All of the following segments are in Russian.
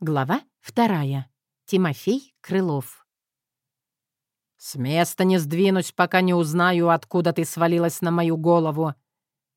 Глава вторая. Тимофей Крылов. «С места не сдвинусь, пока не узнаю, откуда ты свалилась на мою голову».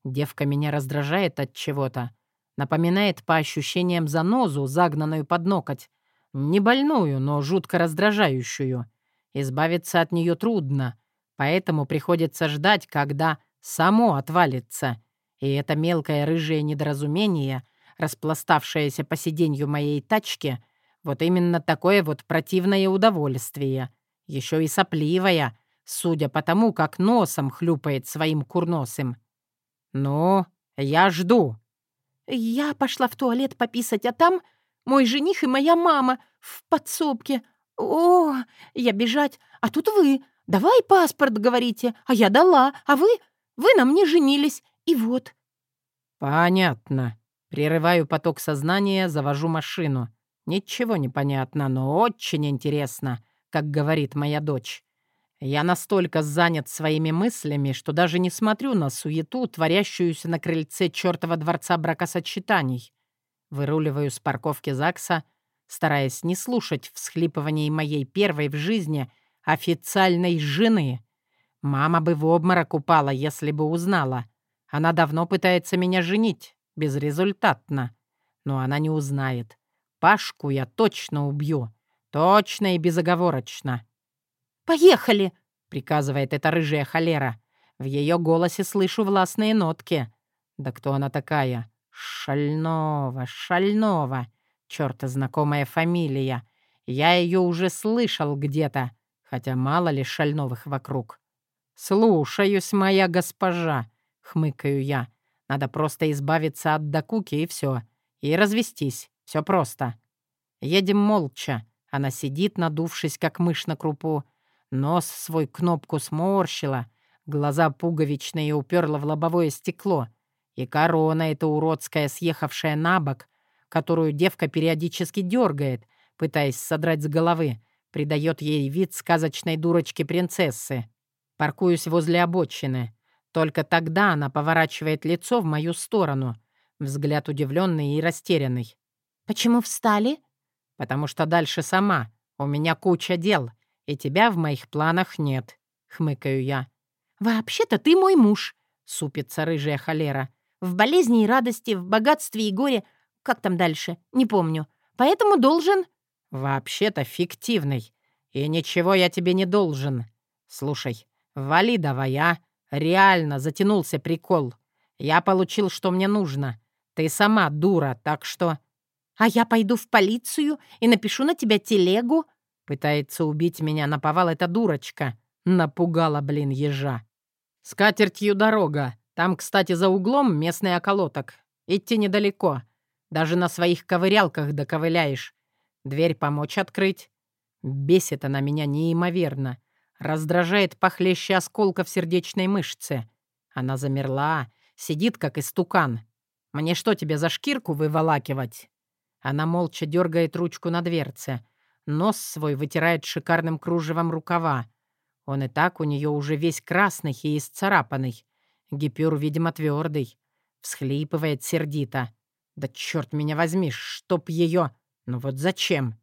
Девка меня раздражает от чего-то. Напоминает по ощущениям занозу, загнанную под ноготь. Не больную, но жутко раздражающую. Избавиться от нее трудно, поэтому приходится ждать, когда само отвалится. И это мелкое рыжее недоразумение — распластавшаяся по сиденью моей тачки, вот именно такое вот противное удовольствие. Еще и сопливая, судя по тому, как носом хлюпает своим курносым. «Ну, я жду». «Я пошла в туалет пописать, а там мой жених и моя мама в подсобке. О, я бежать, а тут вы. Давай паспорт, говорите, а я дала, а вы? Вы на мне женились, и вот». «Понятно», Прерываю поток сознания, завожу машину. Ничего не понятно, но очень интересно, как говорит моя дочь. Я настолько занят своими мыслями, что даже не смотрю на суету, творящуюся на крыльце чертова дворца бракосочетаний. Выруливаю с парковки ЗАГСа, стараясь не слушать всхлипываний моей первой в жизни официальной жены. Мама бы в обморок упала, если бы узнала. Она давно пытается меня женить, Безрезультатно. Но она не узнает. Пашку я точно убью. Точно и безоговорочно. «Поехали!» — приказывает эта рыжая холера. В ее голосе слышу властные нотки. Да кто она такая? Шальнова, Шальнова. Чёрта знакомая фамилия. Я ее уже слышал где-то, хотя мало ли Шальновых вокруг. «Слушаюсь, моя госпожа», — хмыкаю я. Надо просто избавиться от докуки и все. И развестись. Все просто. Едем молча. Она сидит, надувшись, как мышь на крупу. Нос свой кнопку сморщила. Глаза пуговичные уперла в лобовое стекло. И корона эта уродская, съехавшая на бок, которую девка периодически дергает, пытаясь содрать с головы, придает ей вид сказочной дурочки-принцессы. Паркуюсь возле обочины. Только тогда она поворачивает лицо в мою сторону. Взгляд удивленный и растерянный. «Почему встали?» «Потому что дальше сама. У меня куча дел, и тебя в моих планах нет», — хмыкаю я. «Вообще-то ты мой муж», — супится рыжая холера. «В болезни и радости, в богатстве и горе. Как там дальше? Не помню. Поэтому должен...» «Вообще-то фиктивный. И ничего я тебе не должен. Слушай, вали давай, а? Реально затянулся прикол. Я получил, что мне нужно. Ты сама дура, так что...» «А я пойду в полицию и напишу на тебя телегу?» Пытается убить меня наповал эта дурочка. Напугала, блин, ежа. «С катертью дорога. Там, кстати, за углом местный околоток. Идти недалеко. Даже на своих ковырялках доковыляешь. Дверь помочь открыть. Бесит она меня неимоверно. Раздражает похлеще осколка в сердечной мышце. Она замерла, сидит как истукан. Мне что, тебе за шкирку выволакивать? Она молча дергает ручку на дверце. Нос свой вытирает шикарным кружевом рукава. Он и так у нее уже весь красный и исцарапанный. Гипюр, видимо, твердый. Всхлипывает сердито. Да черт меня возьми, чтоб ее... Ну вот зачем?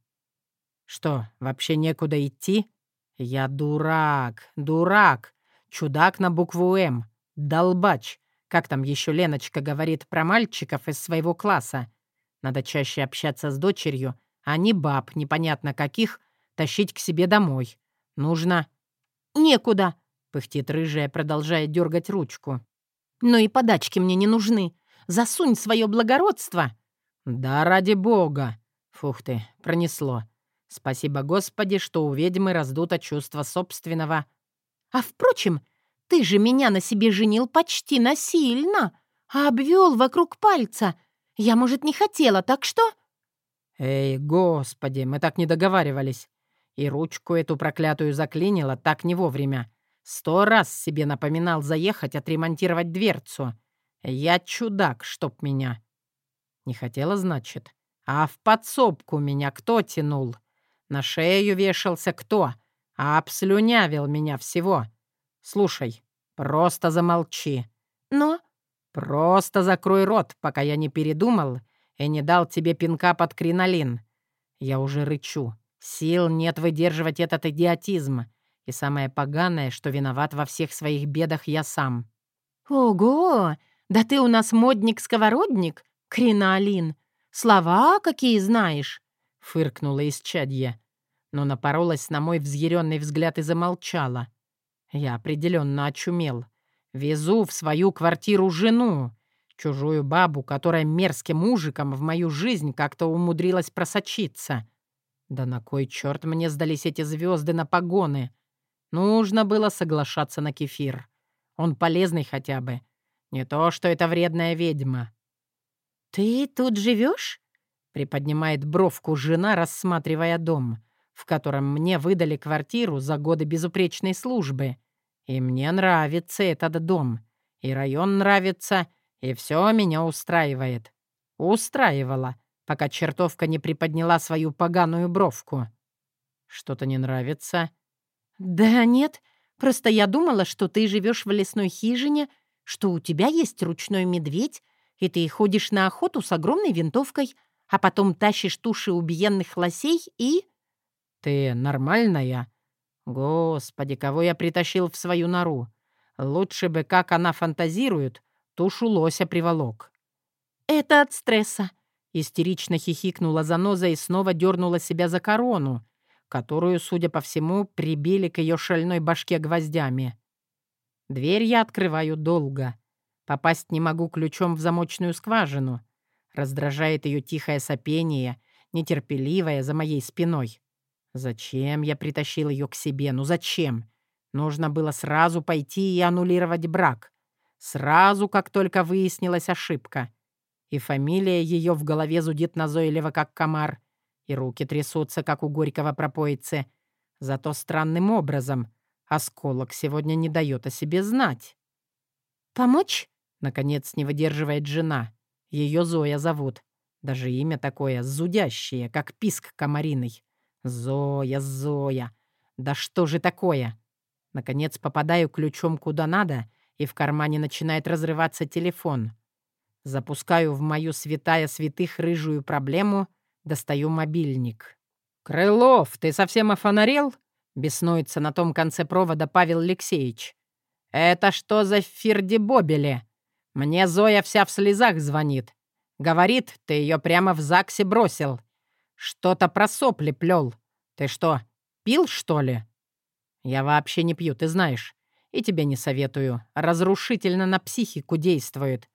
Что, вообще некуда идти? «Я дурак, дурак, чудак на букву «М», долбач. Как там еще Леночка говорит про мальчиков из своего класса? Надо чаще общаться с дочерью, а не баб, непонятно каких, тащить к себе домой. Нужно...» «Некуда», — пыхтит рыжая, продолжая дергать ручку. «Ну и подачки мне не нужны. Засунь свое благородство». «Да ради бога!» Фух ты, пронесло. Спасибо Господи, что у ведьмы раздуто чувство собственного. А впрочем, ты же меня на себе женил почти насильно, а обвел вокруг пальца. Я, может, не хотела, так что...» «Эй, Господи, мы так не договаривались. И ручку эту проклятую заклинило так не вовремя. Сто раз себе напоминал заехать отремонтировать дверцу. Я чудак, чтоб меня. Не хотела, значит? А в подсобку меня кто тянул? На шею вешался кто? А обслюнявил меня всего. Слушай, просто замолчи. Но? Просто закрой рот, пока я не передумал и не дал тебе пинка под кринолин. Я уже рычу. Сил нет выдерживать этот идиотизм. И самое поганое, что виноват во всех своих бедах я сам. «Ого! Да ты у нас модник-сковородник, кринолин. Слова какие знаешь!» — фыркнула из чадья, но напоролась на мой взъяренный взгляд и замолчала. Я определенно очумел. Везу в свою квартиру жену, чужую бабу, которая мерзким мужиком в мою жизнь как-то умудрилась просочиться. Да на кой черт мне сдались эти звезды на погоны? Нужно было соглашаться на кефир. Он полезный хотя бы. Не то, что это вредная ведьма. «Ты тут живешь? Приподнимает бровку жена, рассматривая дом, в котором мне выдали квартиру за годы безупречной службы. И мне нравится этот дом. И район нравится, и все меня устраивает. Устраивала, пока чертовка не приподняла свою поганую бровку. Что-то не нравится? Да нет, просто я думала, что ты живешь в лесной хижине, что у тебя есть ручной медведь, и ты ходишь на охоту с огромной винтовкой, а потом тащишь туши убиенных лосей и... Ты нормальная? Господи, кого я притащил в свою нору? Лучше бы, как она фантазирует, тушу лося приволок. «Это от стресса», — истерично хихикнула заноза и снова дернула себя за корону, которую, судя по всему, прибили к ее шальной башке гвоздями. Дверь я открываю долго. Попасть не могу ключом в замочную скважину. Раздражает ее тихое сопение, нетерпеливое за моей спиной. Зачем я притащил ее к себе? Ну зачем? Нужно было сразу пойти и аннулировать брак. Сразу, как только выяснилась ошибка. И фамилия ее в голове зудит назойливо, как комар. И руки трясутся, как у горького пропоицы. Зато странным образом. Осколок сегодня не дает о себе знать. «Помочь?» — наконец не выдерживает жена. Ее Зоя зовут. Даже имя такое, зудящее, как писк комариный. Зоя, Зоя. Да что же такое? Наконец попадаю ключом куда надо, и в кармане начинает разрываться телефон. Запускаю в мою святая святых рыжую проблему, достаю мобильник. «Крылов, ты совсем офонарел?» — беснуется на том конце провода Павел Алексеевич. «Это что за фирдебобели? Мне Зоя вся в слезах звонит. Говорит, ты ее прямо в ЗАГСе бросил. Что-то про сопли плел. Ты что, пил, что ли? Я вообще не пью, ты знаешь. И тебе не советую. Разрушительно на психику действует.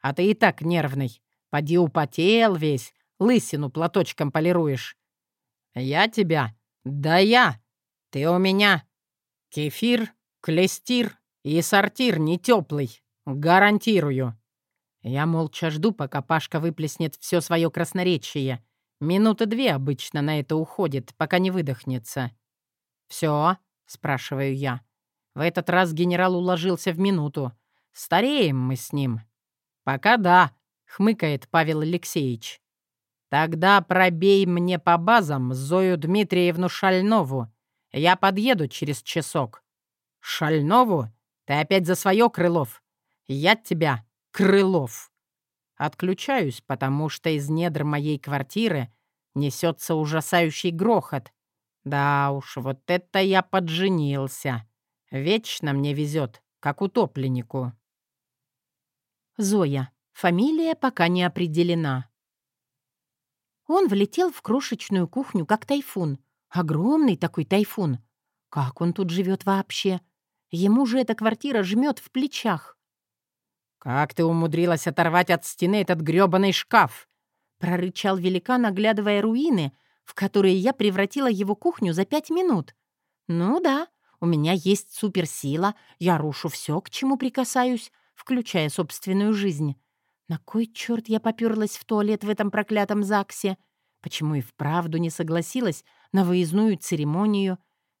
А ты и так нервный. Поди употел весь, лысину платочком полируешь. Я тебя? Да я. Ты у меня. Кефир, клестир и сортир не теплый. Гарантирую. Я молча жду, пока Пашка выплеснет все свое красноречие — Минуты две обычно на это уходит, пока не выдохнется. «Все?» — спрашиваю я. В этот раз генерал уложился в минуту. Стареем мы с ним. «Пока да», — хмыкает Павел Алексеевич. «Тогда пробей мне по базам Зою Дмитриевну Шальнову. Я подъеду через часок». «Шальнову? Ты опять за свое, Крылов?» «Я тебя, Крылов». Отключаюсь, потому что из недр моей квартиры несется ужасающий грохот. Да уж, вот это я подженился. Вечно мне везет, как утопленнику. Зоя. Фамилия пока не определена. Он влетел в крошечную кухню, как тайфун. Огромный такой тайфун. Как он тут живет вообще? Ему же эта квартира жмет в плечах. «Как ты умудрилась оторвать от стены этот грёбаный шкаф?» — прорычал великан, оглядывая руины, в которые я превратила его кухню за пять минут. «Ну да, у меня есть суперсила, я рушу все, к чему прикасаюсь, включая собственную жизнь. На кой черт я попёрлась в туалет в этом проклятом ЗАГСе? Почему и вправду не согласилась на выездную церемонию?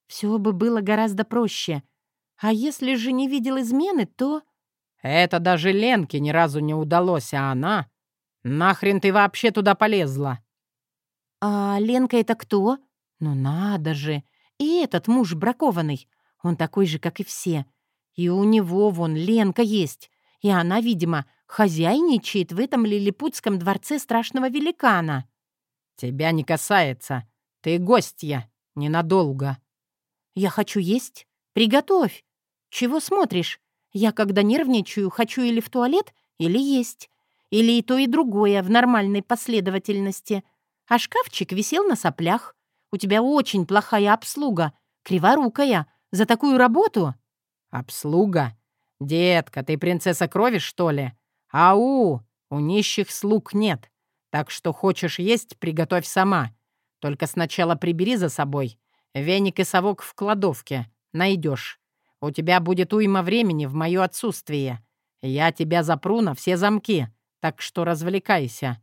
Все бы было гораздо проще. А если же не видел измены, то...» Это даже Ленке ни разу не удалось, а она... Нахрен ты вообще туда полезла?» «А Ленка это кто? Ну надо же! И этот муж бракованный, он такой же, как и все. И у него вон Ленка есть, и она, видимо, хозяйничает в этом лилипутском дворце страшного великана». «Тебя не касается. Ты гостья. Ненадолго». «Я хочу есть. Приготовь. Чего смотришь? Я, когда нервничаю, хочу или в туалет, или есть. Или и то, и другое в нормальной последовательности. А шкафчик висел на соплях. У тебя очень плохая обслуга, криворукая. За такую работу...» «Обслуга? Детка, ты принцесса крови, что ли? Ау! У нищих слуг нет. Так что хочешь есть, приготовь сама. Только сначала прибери за собой. Веник и совок в кладовке. Найдешь. У тебя будет уйма времени в мое отсутствие. Я тебя запру на все замки, так что развлекайся».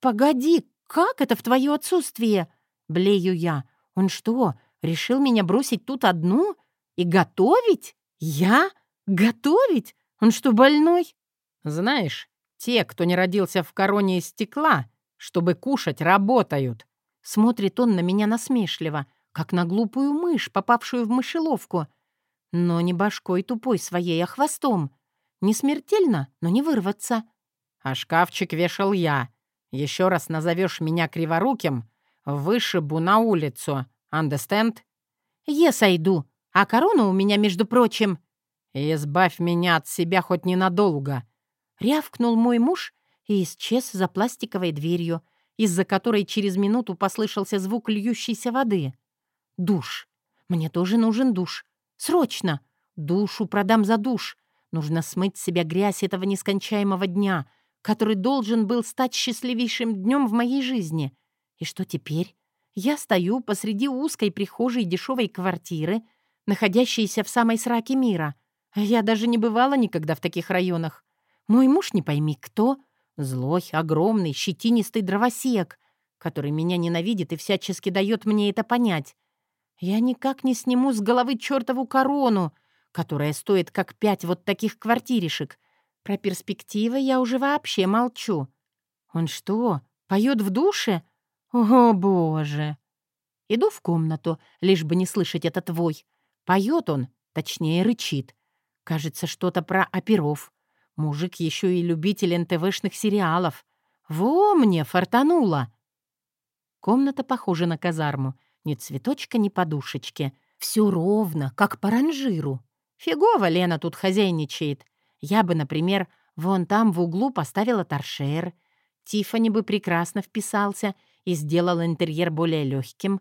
«Погоди, как это в твое отсутствие?» — блею я. «Он что, решил меня бросить тут одну? И готовить? Я? Готовить? Он что, больной?» «Знаешь, те, кто не родился в короне из стекла, чтобы кушать, работают». Смотрит он на меня насмешливо, как на глупую мышь, попавшую в мышеловку. Но не башкой тупой своей, а хвостом. Не смертельно, но не вырваться. А шкафчик вешал я. Еще раз назовешь меня криворуким, вышибу на улицу. Understand? Я сойду. А корона у меня, между прочим... «Избавь меня от себя хоть ненадолго», — рявкнул мой муж и исчез за пластиковой дверью, из-за которой через минуту послышался звук льющейся воды. «Душ. Мне тоже нужен душ. Срочно! Душу продам за душ. Нужно смыть с себя грязь этого нескончаемого дня, который должен был стать счастливейшим днем в моей жизни. И что теперь? Я стою посреди узкой прихожей дешевой квартиры, находящейся в самой сраке мира. Я даже не бывала никогда в таких районах. Мой муж не пойми кто. Злой, огромный, щетинистый дровосек, который меня ненавидит и всячески дает мне это понять. Я никак не сниму с головы чертову корону, которая стоит как пять вот таких квартиришек. Про перспективы я уже вообще молчу. Он что, поет в душе? О, боже! Иду в комнату, лишь бы не слышать этот вой. Поет он, точнее, рычит. Кажется, что-то про оперов. Мужик еще и любитель НТВшных сериалов. Во мне фартануло! Комната похожа на казарму. Ни цветочка, ни подушечки. Все ровно, как по ранжиру. Фигово Лена тут хозяйничает. Я бы, например, вон там в углу поставила торшер. Тиффани бы прекрасно вписался и сделал интерьер более легким.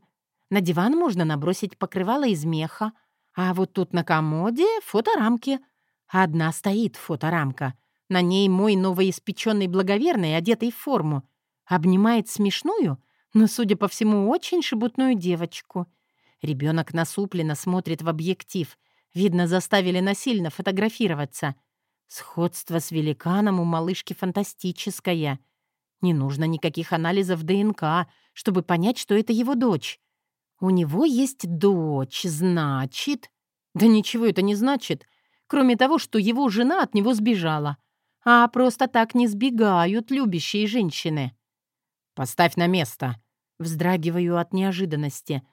На диван можно набросить покрывало из меха, а вот тут на комоде фоторамки. Одна стоит фоторамка. На ней мой новоиспеченный благоверный, одетый в форму. Обнимает смешную — но, судя по всему, очень шебутную девочку. Ребенок насупленно смотрит в объектив. Видно, заставили насильно фотографироваться. Сходство с великаном у малышки фантастическое. Не нужно никаких анализов ДНК, чтобы понять, что это его дочь. У него есть дочь, значит... Да ничего это не значит, кроме того, что его жена от него сбежала. А просто так не сбегают любящие женщины. «Поставь на место!» Вздрагиваю от неожиданности.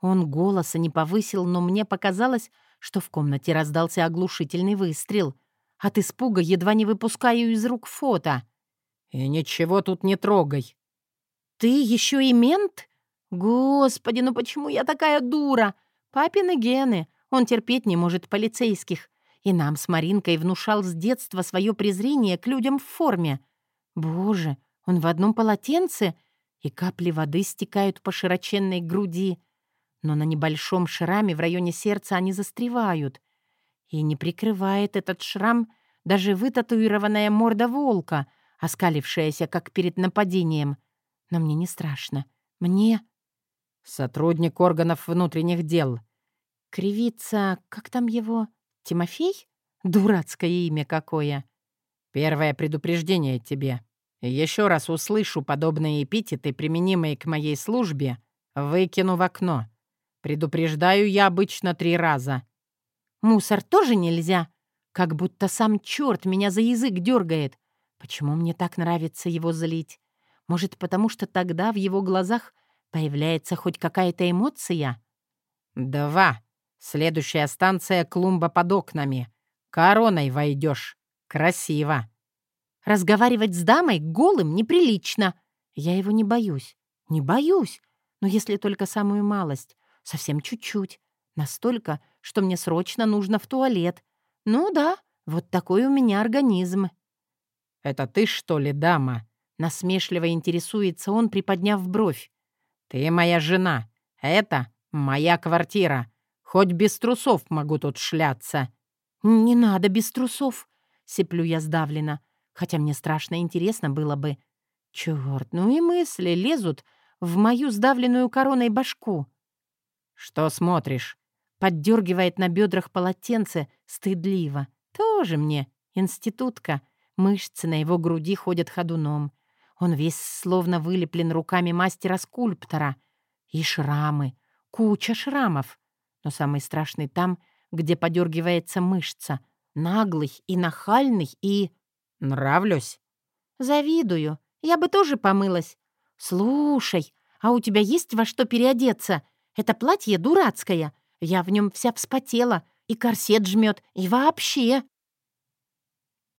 Он голоса не повысил, но мне показалось, что в комнате раздался оглушительный выстрел. От испуга едва не выпускаю из рук фото. «И ничего тут не трогай». «Ты еще и мент? Господи, ну почему я такая дура? Папины гены. Он терпеть не может полицейских. И нам с Маринкой внушал с детства свое презрение к людям в форме. Боже, он в одном полотенце, и капли воды стекают по широченной груди, но на небольшом шраме в районе сердца они застревают. И не прикрывает этот шрам даже вытатуированная морда волка, оскалившаяся, как перед нападением. Но мне не страшно. Мне... Сотрудник органов внутренних дел. Кривица... Как там его? Тимофей? Дурацкое имя какое. Первое предупреждение тебе. Еще раз услышу подобные эпитеты, применимые к моей службе, выкину в окно. Предупреждаю я обычно три раза. Мусор тоже нельзя. Как будто сам черт меня за язык дергает. Почему мне так нравится его злить? Может, потому что тогда в его глазах появляется хоть какая-то эмоция? Два. Следующая станция — клумба под окнами. Короной войдешь. Красиво. Разговаривать с дамой голым неприлично. Я его не боюсь. Не боюсь, но если только самую малость, совсем чуть-чуть. Настолько, что мне срочно нужно в туалет. Ну да, вот такой у меня организм. «Это ты, что ли, дама?» Насмешливо интересуется он, приподняв бровь. «Ты моя жена. Это моя квартира. Хоть без трусов могу тут шляться». «Не надо без трусов», — сиплю я сдавленно, хотя мне страшно интересно было бы. Чёрт, ну и мысли лезут в мою сдавленную короной башку. «Что смотришь?» Поддергивает на бедрах полотенце стыдливо. Тоже мне, институтка. Мышцы на его груди ходят ходуном. Он весь словно вылеплен руками мастера-скульптора. И шрамы. Куча шрамов. Но самый страшный там, где подергивается мышца. Наглый и нахальный и... Нравлюсь? Завидую. Я бы тоже помылась. Слушай, а у тебя есть во что переодеться? Это платье дурацкое. Я в нем вся вспотела. И корсет жмет. И вообще...